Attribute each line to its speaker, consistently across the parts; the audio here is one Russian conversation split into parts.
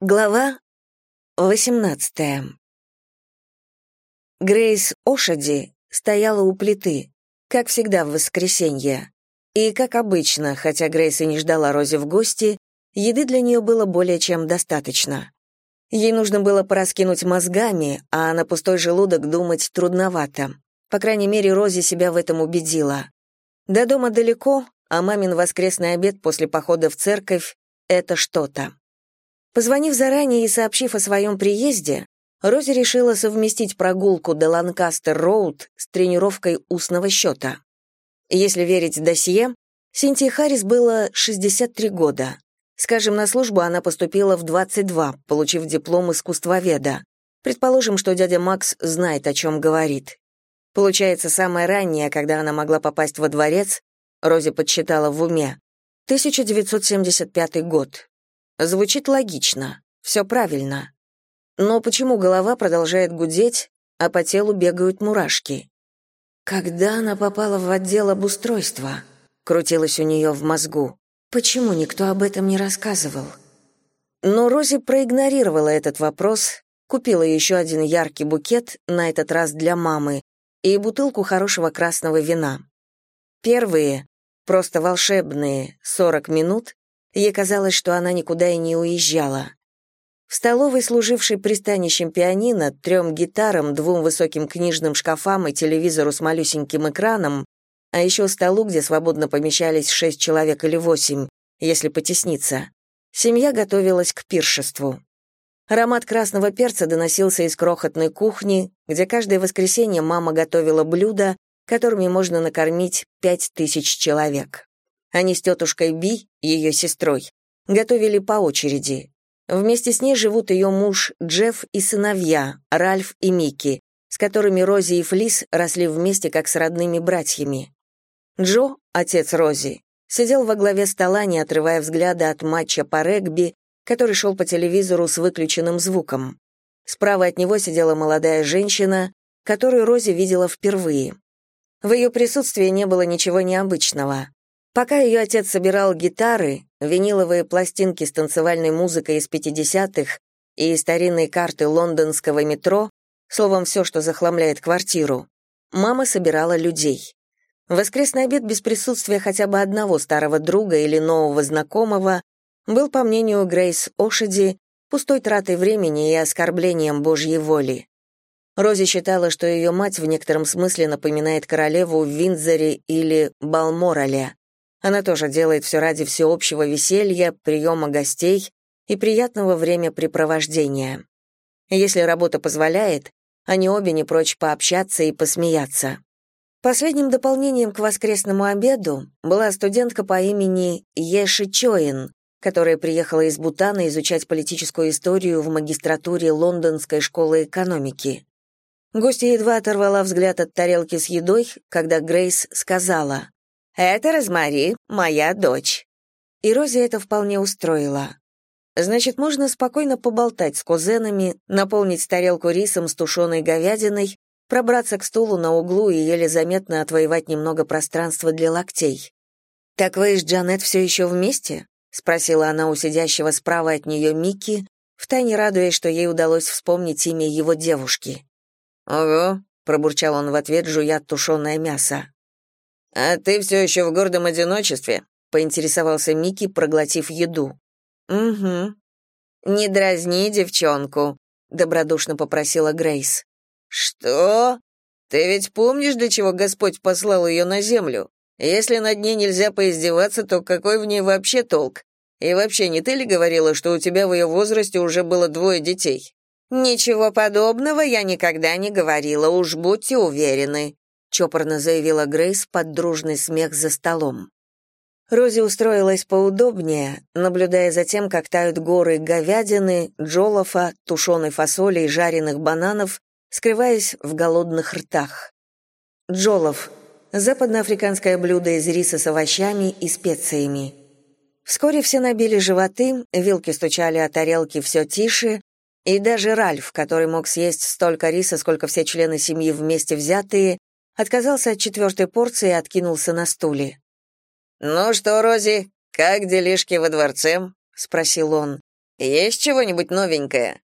Speaker 1: Глава 18 Грейс Ошади стояла у плиты, как всегда в воскресенье. И, как обычно, хотя Грейс и не ждала Рози в гости, еды для нее было более чем достаточно. Ей нужно было пораскинуть мозгами, а на пустой желудок думать трудновато. По крайней мере, Рози себя в этом убедила. До дома далеко, а мамин воскресный обед после похода в церковь — это что-то. Позвонив заранее и сообщив о своем приезде, Рози решила совместить прогулку до Ланкастер-Роуд с тренировкой устного счета. Если верить досье, Синтии Харрис было 63 года. Скажем, на службу она поступила в 22, получив диплом искусствоведа. Предположим, что дядя Макс знает, о чем говорит. Получается, самое раннее, когда она могла попасть во дворец, Рози подсчитала в уме, 1975 год. Звучит логично, все правильно. Но почему голова продолжает гудеть, а по телу бегают мурашки? Когда она попала в отдел обустройства? Крутилось у нее в мозгу. Почему никто об этом не рассказывал? Но Рози проигнорировала этот вопрос, купила еще один яркий букет, на этот раз для мамы, и бутылку хорошего красного вина. Первые, просто волшебные, 40 минут Ей казалось, что она никуда и не уезжала. В столовой, служившей пристанищем пианино, трем гитарам, двум высоким книжным шкафам и телевизору с малюсеньким экраном, а еще столу, где свободно помещались шесть человек или восемь, если потесниться, семья готовилась к пиршеству. Аромат красного перца доносился из крохотной кухни, где каждое воскресенье мама готовила блюда, которыми можно накормить пять тысяч человек. Они с тетушкой Би, ее сестрой, готовили по очереди. Вместе с ней живут ее муж Джефф и сыновья, Ральф и Микки, с которыми Рози и Флис росли вместе как с родными братьями. Джо, отец Рози, сидел во главе стола, не отрывая взгляда от матча по регби, который шел по телевизору с выключенным звуком. Справа от него сидела молодая женщина, которую Рози видела впервые. В ее присутствии не было ничего необычного. Пока ее отец собирал гитары, виниловые пластинки с танцевальной музыкой из 50-х и старинные карты лондонского метро, словом, все, что захламляет квартиру, мама собирала людей. Воскресный обед без присутствия хотя бы одного старого друга или нового знакомого был, по мнению Грейс Ошеди, пустой тратой времени и оскорблением Божьей воли. Рози считала, что ее мать в некотором смысле напоминает королеву в Виндзоре или Балморале. Она тоже делает все ради всеобщего веселья, приема гостей и приятного времяпрепровождения. Если работа позволяет, они обе не прочь пообщаться и посмеяться. Последним дополнением к воскресному обеду была студентка по имени Еши Чоин, которая приехала из Бутана изучать политическую историю в магистратуре Лондонской школы экономики. Гостья едва оторвала взгляд от тарелки с едой, когда Грейс сказала «Это Розмари, моя дочь». И Рози это вполне устроило. Значит, можно спокойно поболтать с кузенами, наполнить тарелку рисом с тушеной говядиной, пробраться к стулу на углу и еле заметно отвоевать немного пространства для локтей. «Так вы с Джанет все еще вместе?» — спросила она у сидящего справа от нее Микки, втайне радуясь, что ей удалось вспомнить имя его девушки.
Speaker 2: «Ого», —
Speaker 1: пробурчал он в ответ, жуя тушеное мясо.
Speaker 2: «А ты все еще в гордом одиночестве?»
Speaker 1: — поинтересовался Микки, проглотив еду.
Speaker 2: «Угу». «Не дразни девчонку», — добродушно попросила Грейс. «Что? Ты ведь помнишь, для чего Господь послал ее на землю? Если над ней нельзя поиздеваться, то какой в ней вообще толк? И вообще, не ты ли говорила, что у тебя в ее возрасте уже было двое детей?» «Ничего подобного я никогда не говорила, уж будьте уверены», чопорно заявила Грейс под дружный смех за столом. Рози устроилась поудобнее, наблюдая за тем, как тают горы говядины, джолофа, тушеной фасоли и жареных бананов, скрываясь в голодных ртах. Джолоф — западноафриканское блюдо из риса с овощами и специями. Вскоре все набили животы, вилки стучали о тарелки все тише, и даже Ральф, который мог съесть столько риса, сколько все члены семьи вместе взятые, отказался от четвертой порции и откинулся на стуле. «Ну что, Рози, как делишки во дворце?»
Speaker 1: — спросил он.
Speaker 2: Есть чего-нибудь новенькое?»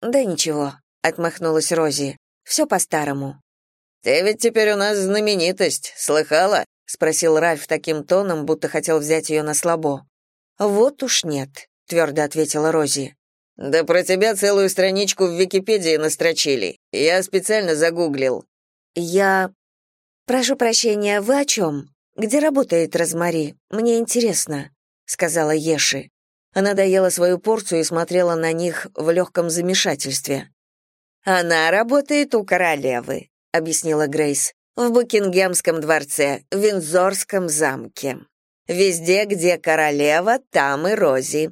Speaker 1: «Да ничего», — отмахнулась Рози. «Все по-старому».
Speaker 2: «Ты ведь теперь у нас знаменитость, слыхала?» — спросил Ральф таким тоном, будто хотел взять ее на слабо.
Speaker 1: «Вот уж нет», — твердо ответила Рози.
Speaker 2: «Да про тебя целую страничку в Википедии настрочили. Я специально загуглил».
Speaker 1: «Я... Прошу прощения, вы о чем? Где работает Розмари? Мне интересно», — сказала Еши. Она доела свою порцию и смотрела на них в легком замешательстве.
Speaker 2: «Она работает у королевы», — объяснила Грейс, «в Букингемском дворце, в Виндзорском замке. Везде, где королева, там и Рози».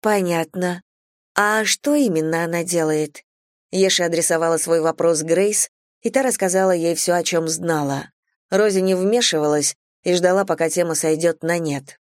Speaker 1: «Понятно. А что именно она делает?» Еша адресовала свой вопрос Грейс, и та рассказала ей все, о чем знала. Рози не вмешивалась и ждала, пока тема сойдет на нет.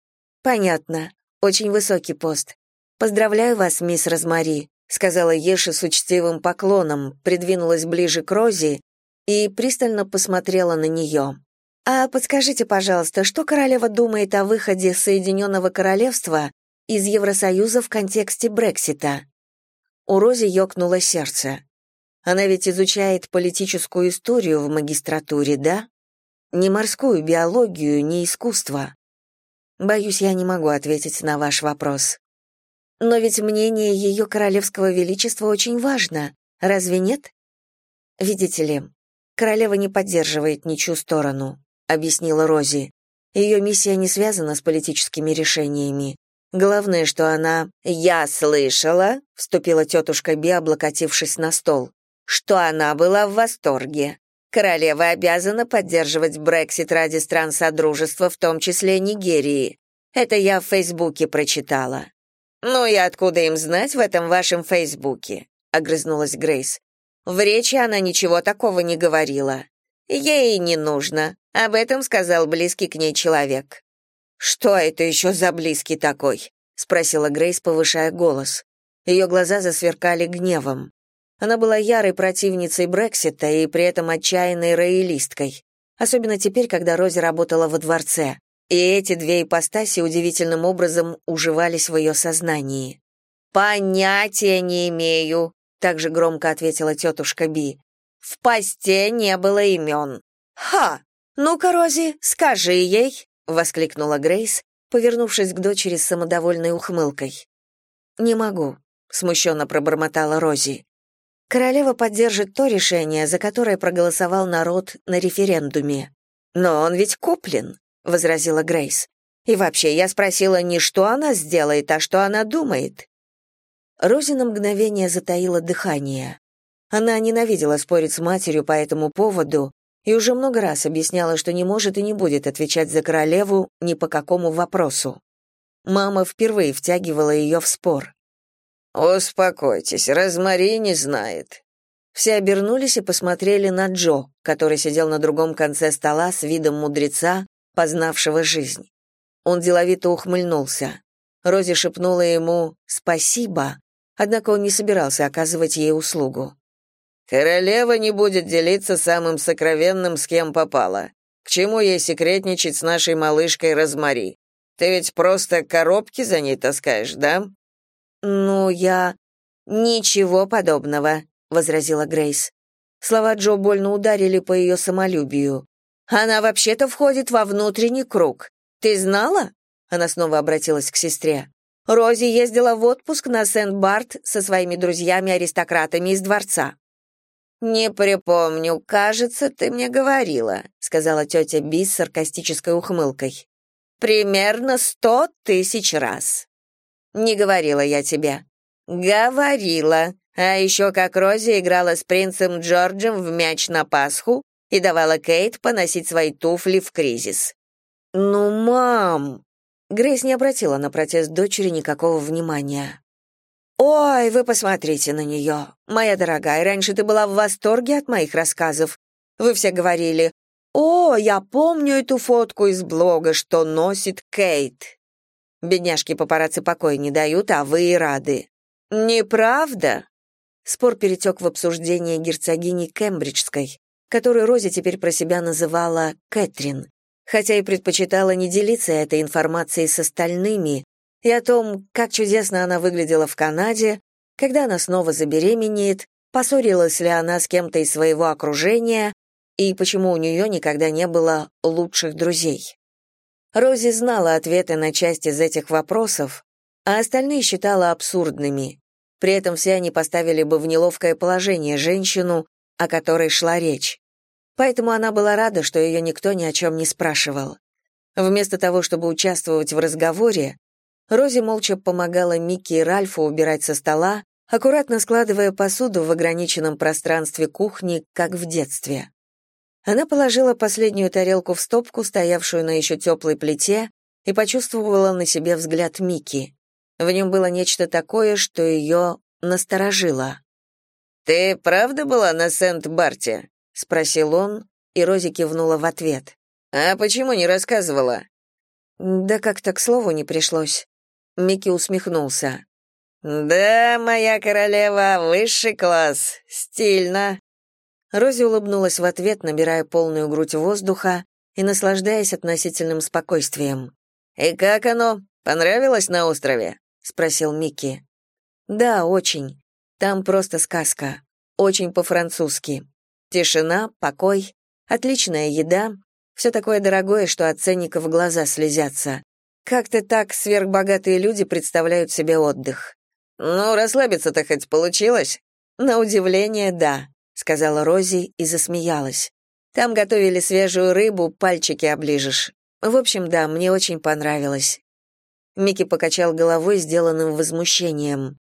Speaker 1: «Понятно. Очень высокий пост. Поздравляю вас, мисс Розмари», сказала Еша с учтивым поклоном, придвинулась ближе к Рози и пристально посмотрела на нее. «А подскажите, пожалуйста, что королева думает о выходе Соединенного Королевства из Евросоюза в контексте Брексита?» У Рози ёкнуло сердце. Она ведь изучает политическую историю в магистратуре, да? Не морскую биологию, не искусство. Боюсь, я не могу ответить на ваш вопрос. Но ведь мнение ее королевского величества очень важно, разве нет? Видите ли, королева не поддерживает ничью сторону, объяснила Рози. Ее миссия не связана с политическими решениями. Главное, что она... «Я слышала», — вступила тетушка Би, облокотившись на стол, «что она была в восторге. Королева обязана поддерживать Брексит ради стран Содружества, в том числе Нигерии. Это я в Фейсбуке прочитала. Ну и откуда им знать в этом вашем Фейсбуке? огрызнулась Грейс. В речи она ничего такого не говорила. Ей не нужно. Об этом сказал близкий к ней человек. Что это еще за близкий такой? спросила Грейс, повышая голос. Ее глаза засверкали гневом. Она была ярой противницей Брексита и при этом отчаянной роялисткой, особенно теперь, когда Рози работала во дворце. И эти две ипостаси удивительным образом уживались в ее сознании. «Понятия не имею», — также громко ответила тетушка Би. «В посте не было имен». «Ха! Ну-ка, Рози, скажи ей», — воскликнула Грейс, повернувшись к дочери с самодовольной ухмылкой. «Не могу», — смущенно пробормотала Рози. Королева поддержит то решение, за которое проголосовал народ на референдуме. Но он ведь куплен, возразила Грейс. И вообще, я спросила не что она сделает, а что она думает. Рози на мгновение затаила дыхание. Она ненавидела спорить с матерью по этому поводу и уже много раз объясняла, что не может и не будет отвечать за королеву ни по какому вопросу. Мама впервые втягивала ее в спор. «Успокойтесь, Розмари не знает». Все обернулись и посмотрели на Джо, который сидел на другом конце стола с видом мудреца, познавшего жизнь. Он деловито ухмыльнулся. Рози шепнула ему «спасибо», однако он не собирался оказывать ей услугу. «Королева не будет делиться самым сокровенным, с кем попала. К чему ей секретничать с нашей малышкой Розмари? Ты ведь просто коробки за ней таскаешь, да?» «Ну, я...» «Ничего подобного», — возразила Грейс. Слова Джо больно ударили по ее самолюбию. «Она вообще-то входит во внутренний круг. Ты знала?» Она снова обратилась к сестре. «Рози ездила в отпуск на Сент-Барт со своими друзьями-аристократами из дворца». «Не припомню, кажется, ты мне говорила», — сказала тетя Би с саркастической ухмылкой. «Примерно сто тысяч раз». Не говорила я тебе. Говорила. А еще как Рози играла с принцем Джорджем в мяч на Пасху и давала Кейт поносить свои туфли в кризис. Ну, мам. Грейс не обратила на протест дочери никакого внимания. «Ой, вы посмотрите на нее. Моя дорогая, раньше ты была в восторге от моих рассказов. Вы все говорили, «О, я помню эту фотку из блога, что носит Кейт». Бедняжки папарацци покоя не дают, а вы и рады. Неправда? Спор перетек в обсуждение герцогини Кембриджской, которую Рози теперь про себя называла Кэтрин, хотя и предпочитала не делиться этой информацией с остальными, и о том, как чудесно она выглядела в Канаде, когда она снова забеременеет, поссорилась ли она с кем-то из своего окружения и почему у нее никогда не было лучших друзей. Рози знала ответы на часть из этих вопросов, а остальные считала абсурдными. При этом все они поставили бы в неловкое положение женщину, о которой шла речь. Поэтому она была рада, что ее никто ни о чем не спрашивал. Вместо того, чтобы участвовать в разговоре, Рози молча помогала Микки и Ральфу убирать со стола, аккуратно складывая посуду в ограниченном пространстве кухни, как в детстве. Она положила последнюю тарелку в стопку, стоявшую на еще теплой плите, и почувствовала на себе взгляд Микки. В нем было нечто такое, что ее насторожило.
Speaker 2: «Ты правда была на Сент-Барте?» — спросил он, и Рози кивнула в ответ. «А почему не рассказывала?»
Speaker 1: «Да как-то к слову не пришлось». Микки усмехнулся.
Speaker 2: «Да, моя королева, высший класс. Стильно».
Speaker 1: Рози улыбнулась в ответ, набирая полную грудь воздуха и наслаждаясь относительным спокойствием.
Speaker 2: «И как оно? Понравилось на острове?»
Speaker 1: — спросил Микки. «Да, очень. Там просто сказка. Очень по-французски. Тишина, покой, отличная еда, все такое дорогое, что от ценников глаза слезятся. Как-то так сверхбогатые люди представляют себе отдых.
Speaker 2: «Ну, расслабиться-то хоть получилось?»
Speaker 1: «На удивление, да», — сказала Рози и засмеялась. «Там готовили свежую рыбу, пальчики оближешь. В общем, да, мне очень понравилось». Микки покачал головой, сделанным возмущением.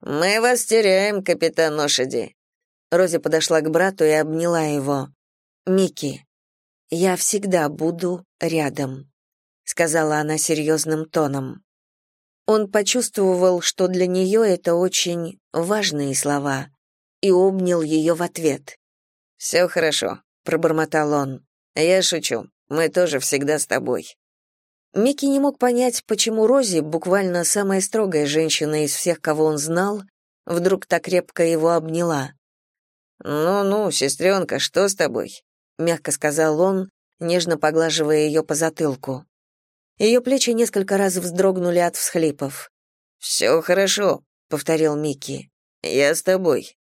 Speaker 2: «Мы вас теряем, капитан лошади».
Speaker 1: Рози подошла к брату и обняла его. «Микки, я всегда буду рядом», — сказала она серьезным тоном. Он почувствовал, что для нее это очень важные слова, и обнял ее в ответ.
Speaker 2: «Все хорошо», — пробормотал он. «Я шучу. Мы тоже всегда с тобой».
Speaker 1: Микки не мог понять, почему Рози, буквально самая строгая женщина из всех, кого он знал, вдруг так крепко его обняла.
Speaker 2: «Ну-ну, сестренка, что с тобой?»
Speaker 1: — мягко сказал он, нежно поглаживая ее по затылку. Ее плечи несколько раз вздрогнули от всхлипов.
Speaker 2: «Все хорошо», — повторил Микки. «Я с тобой».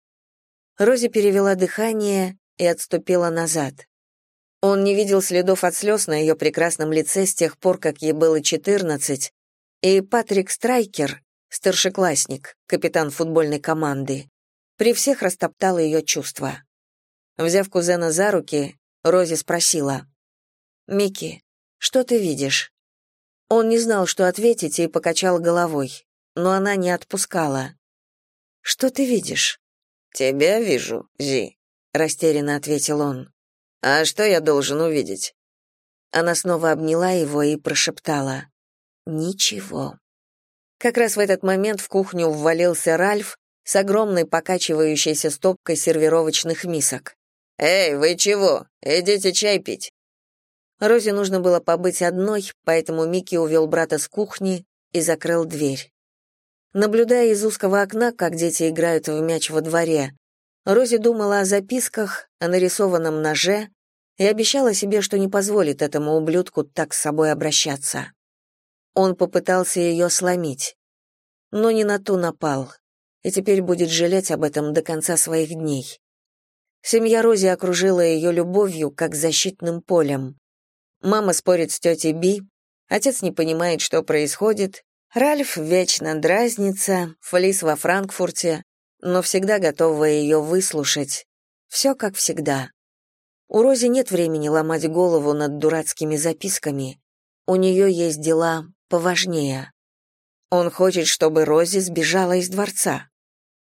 Speaker 1: Рози перевела дыхание и отступила назад. Он не видел следов от слез на ее прекрасном лице с тех пор, как ей было четырнадцать, и Патрик Страйкер, старшеклассник, капитан футбольной команды, при всех растоптал ее чувства. Взяв кузена за руки, Рози спросила, «Микки, что ты видишь?» Он не знал, что ответить, и покачал головой, но она не отпускала. «Что ты видишь?»
Speaker 2: «Тебя вижу, Зи», — растерянно ответил он. А что я должен увидеть?
Speaker 1: Она снова обняла его и прошептала: "Ничего". Как раз в этот момент в кухню ввалился Ральф с огромной покачивающейся стопкой сервировочных мисок.
Speaker 2: «Эй, вы чего? Идите чай пить».
Speaker 1: Розе нужно было побыть одной, поэтому Микки увел брата с кухни и закрыл дверь. Наблюдая из узкого окна, как дети играют в мяч во дворе, Рози думала о записках, о нарисованном ноже и обещала себе, что не позволит этому ублюдку так с собой обращаться. Он попытался ее сломить, но не на ту напал, и теперь будет жалеть об этом до конца своих дней. Семья Рози окружила ее любовью, как защитным полем. Мама спорит с тетей Би, отец не понимает, что происходит, Ральф вечно дразнится, Флис во Франкфурте, но всегда готовая ее выслушать. Все как всегда. У Рози нет времени ломать голову над дурацкими записками. У нее есть дела поважнее. Он хочет, чтобы Рози сбежала из дворца.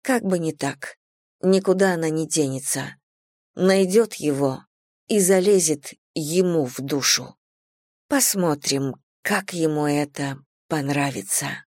Speaker 1: Как бы не так. Никуда она не денется. Найдет его и залезет ему в душу. Посмотрим, как ему это понравится.